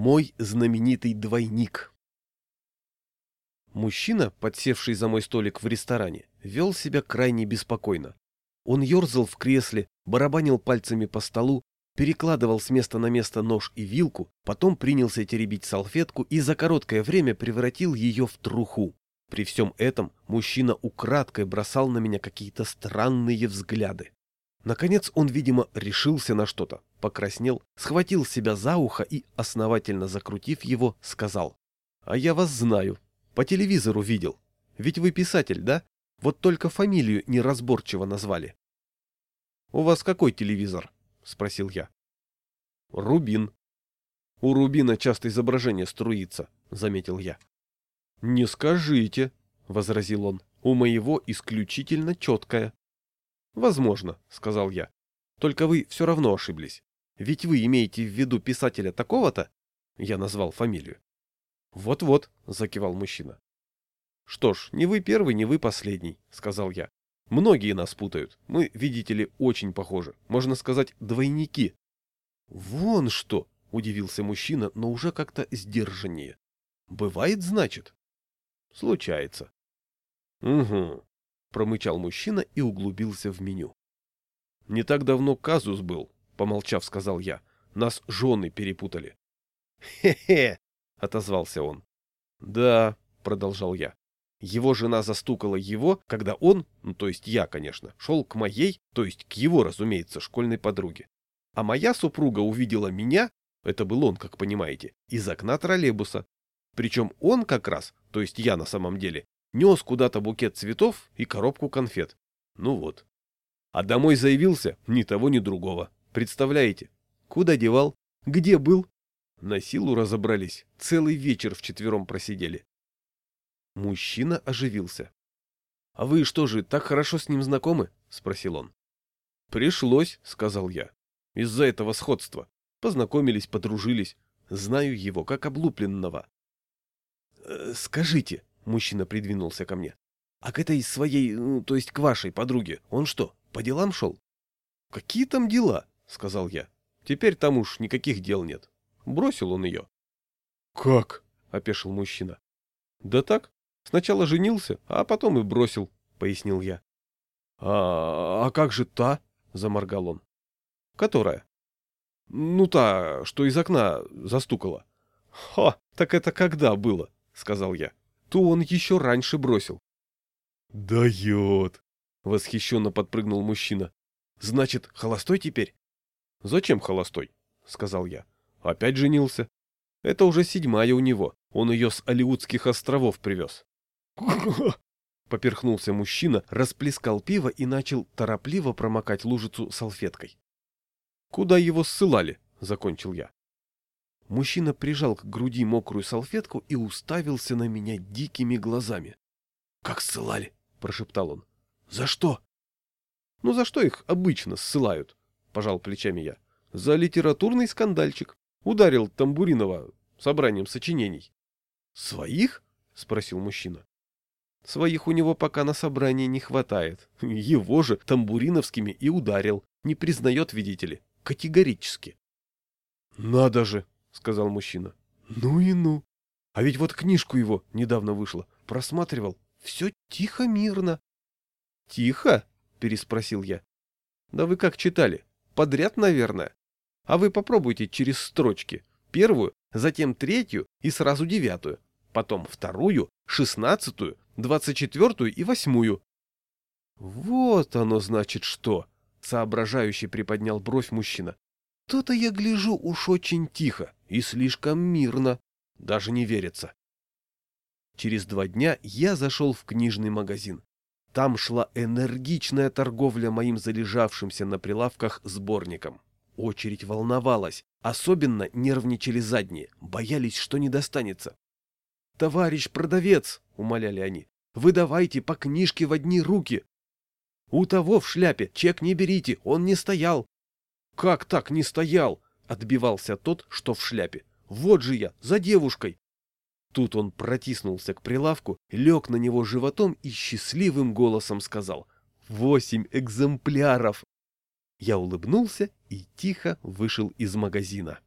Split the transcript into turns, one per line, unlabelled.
Мой знаменитый двойник. Мужчина, подсевший за мой столик в ресторане, вел себя крайне беспокойно. Он ерзал в кресле, барабанил пальцами по столу, перекладывал с места на место нож и вилку, потом принялся теребить салфетку и за короткое время превратил ее в труху. При всем этом мужчина украдкой бросал на меня какие-то странные взгляды. Наконец он, видимо, решился на что-то, покраснел, схватил себя за ухо и, основательно закрутив его, сказал. «А я вас знаю. По телевизору видел. Ведь вы писатель, да? Вот только фамилию неразборчиво назвали». «У вас какой телевизор?» — спросил я. «Рубин». «У Рубина часто изображение струится», — заметил я. «Не скажите», — возразил он. «У моего исключительно четкое». «Возможно», — сказал я. «Только вы все равно ошиблись. Ведь вы имеете в виду писателя такого-то?» Я назвал фамилию. «Вот-вот», — закивал мужчина. «Что ж, не вы первый, не вы последний», — сказал я. «Многие нас путают. Мы, видите ли, очень похожи. Можно сказать, двойники». «Вон что!» — удивился мужчина, но уже как-то сдержаннее. «Бывает, значит?» «Случается». «Угу», — промычал мужчина и углубился в меню. «Не так давно казус был», — помолчав, сказал я. «Нас жены перепутали». «Хе-хе», — отозвался он. «Да», — продолжал я. «Его жена застукала его, когда он, ну то есть я, конечно, шел к моей, то есть к его, разумеется, школьной подруге. А моя супруга увидела меня, это был он, как понимаете, из окна троллейбуса. Причем он как раз, то есть я на самом деле, нес куда-то букет цветов и коробку конфет. Ну вот. А домой заявился ни того, ни другого. Представляете? Куда девал? Где был? На силу разобрались. Целый вечер вчетвером просидели. Мужчина оживился. — А вы что же, так хорошо с ним знакомы? — спросил он. — Пришлось, — сказал я. — Из-за этого сходства. Познакомились, подружились. Знаю его, как облупленного. «Э, — Скажите, Мужчина придвинулся ко мне. А к этой своей, ну, то есть к вашей подруге, он что, по делам шел? Какие там дела? Сказал я. Теперь там уж никаких дел нет. Бросил он ее. Как? Опешил мужчина. Да так. Сначала женился, а потом и бросил, пояснил я. А, а как же та? Заморгал он. Которая? Ну та, что из окна застукала. Ха, так это когда было? Сказал я то он еще раньше бросил. «Дает!» — восхищенно подпрыгнул мужчина. «Значит, холостой теперь?» «Зачем холостой?» — сказал я. «Опять женился. Это уже седьмая у него. Он ее с Алиутских островов привез». Поперхнулся мужчина, расплескал пиво и начал торопливо промокать лужицу салфеткой. «Куда его ссылали?» — закончил я. Мужчина прижал к груди мокрую салфетку и уставился на меня дикими глазами. — Как ссылали? — прошептал он. — За что? — Ну, за что их обычно ссылают? — пожал плечами я. — За литературный скандальчик. Ударил Тамбуринова собранием сочинений. — Своих? — спросил мужчина. — Своих у него пока на собрании не хватает. Его же Тамбуриновскими и ударил. Не признает, видите ли, категорически. — Надо же! Сказал мужчина. Ну и ну. А ведь вот книжку его недавно вышла. Просматривал. Все тихо, мирно. Тихо? Переспросил я. Да вы как читали? Подряд, наверное. А вы попробуйте через строчки. Первую, затем третью и сразу девятую. Потом вторую, шестнадцатую, двадцать четвертую и восьмую. Вот оно значит что. Соображающий приподнял бровь мужчина. То-то я гляжу уж очень тихо. И слишком мирно. Даже не верится. Через два дня я зашел в книжный магазин. Там шла энергичная торговля моим залежавшимся на прилавках сборником. Очередь волновалась. Особенно нервничали задние, боялись, что не достанется. «Товарищ продавец!» — умоляли они. «Вы давайте по книжке в одни руки!» «У того в шляпе чек не берите, он не стоял!» «Как так не стоял?» Отбивался тот, что в шляпе. «Вот же я, за девушкой!» Тут он протиснулся к прилавку, лег на него животом и счастливым голосом сказал «Восемь экземпляров!» Я улыбнулся и тихо вышел из магазина.